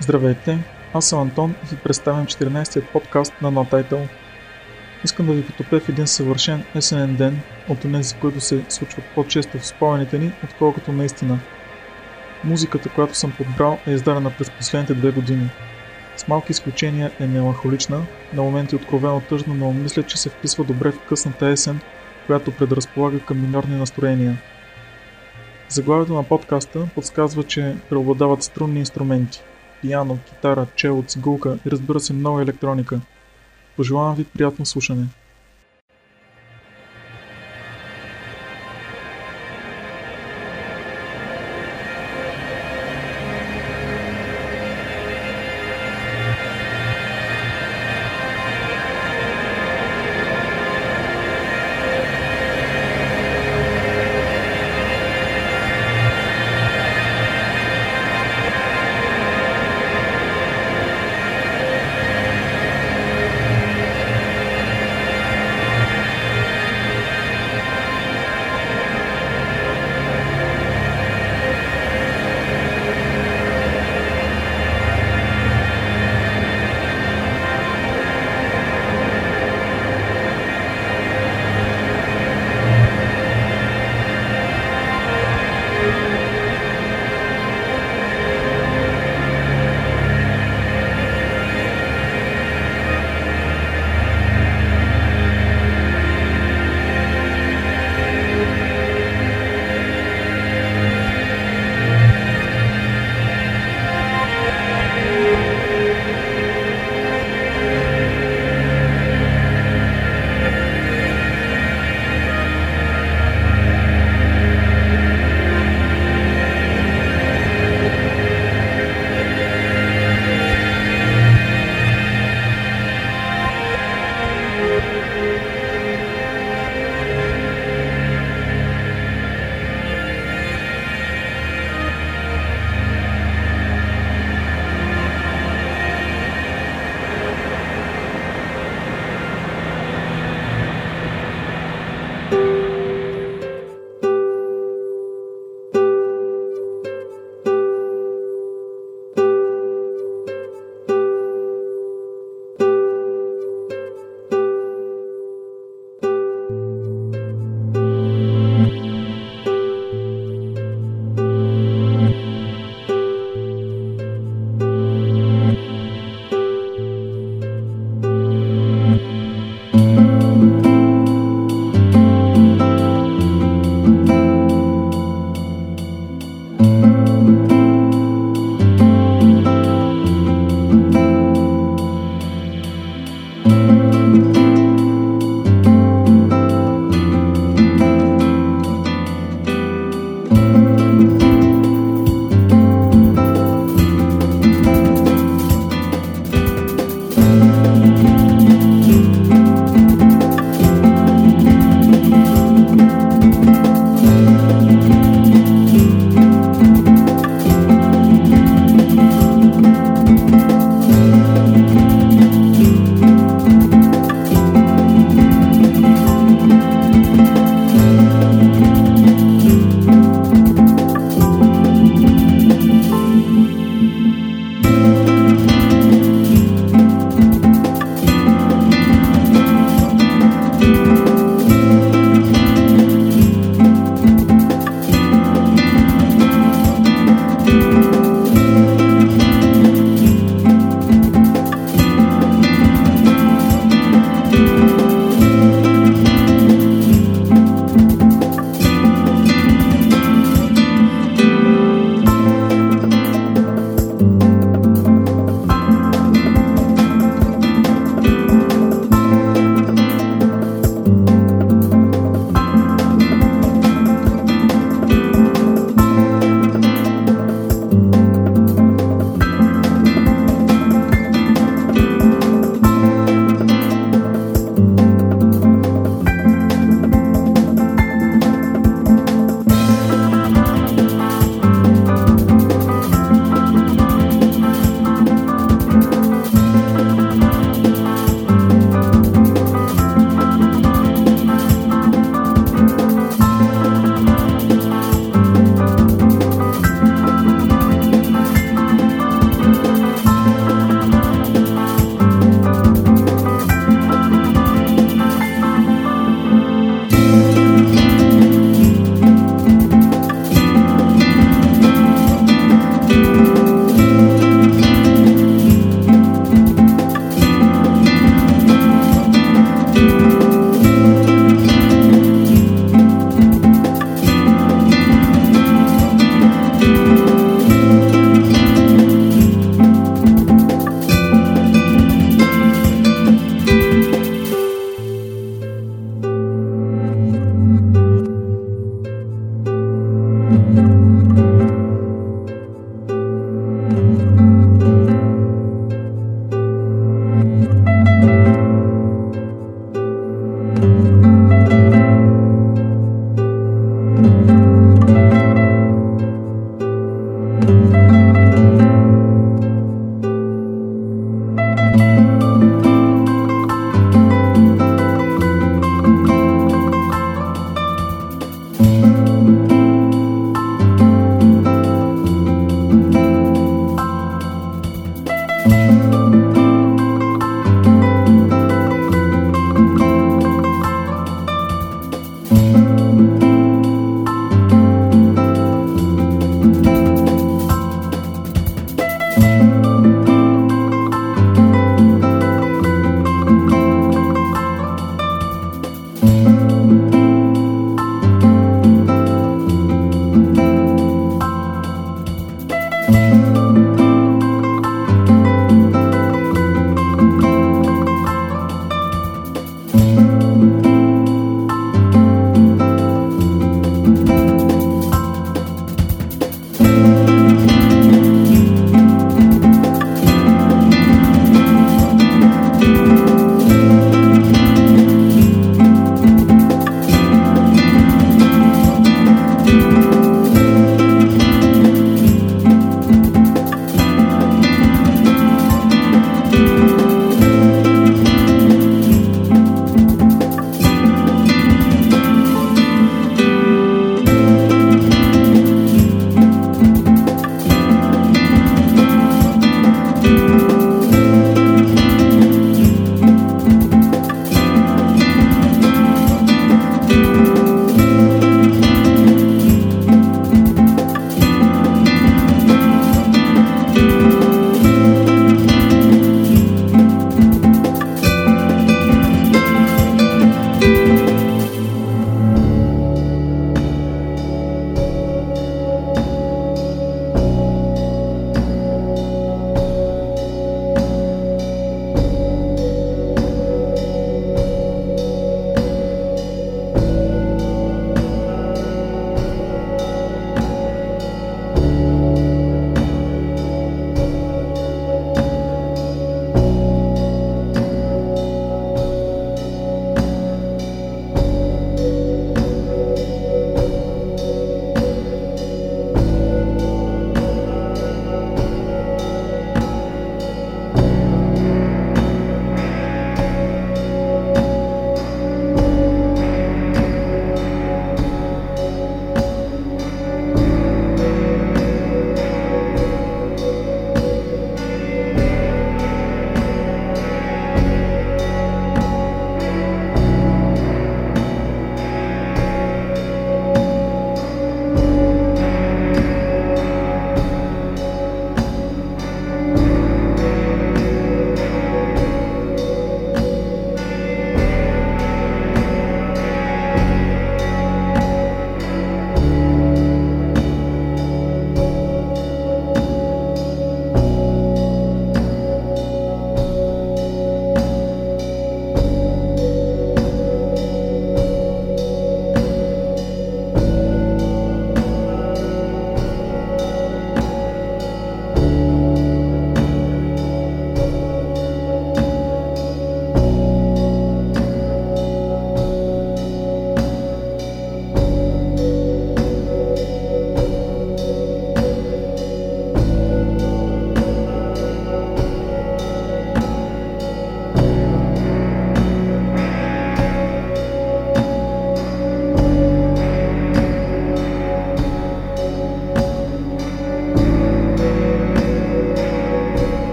Здравейте, аз съм Антон и ви представям 14-тият подкаст на No Title. Искам да ви потопя в един съвършен есенен ден от тези, които се случват по-често в спомените ни, отколкото наистина. Музиката, която съм подбрал е издадена през последните две години. С малки изключения е меланхолична, на моменти откровено тъжна, но мисля, че се вписва добре в късната есен, която предразполага към минорни настроения. Заглавието на подкаста подсказва, че преобладават струнни инструменти – пиано, китара, чело, цигулка и разбира се много електроника. Пожелавам ви приятно слушане!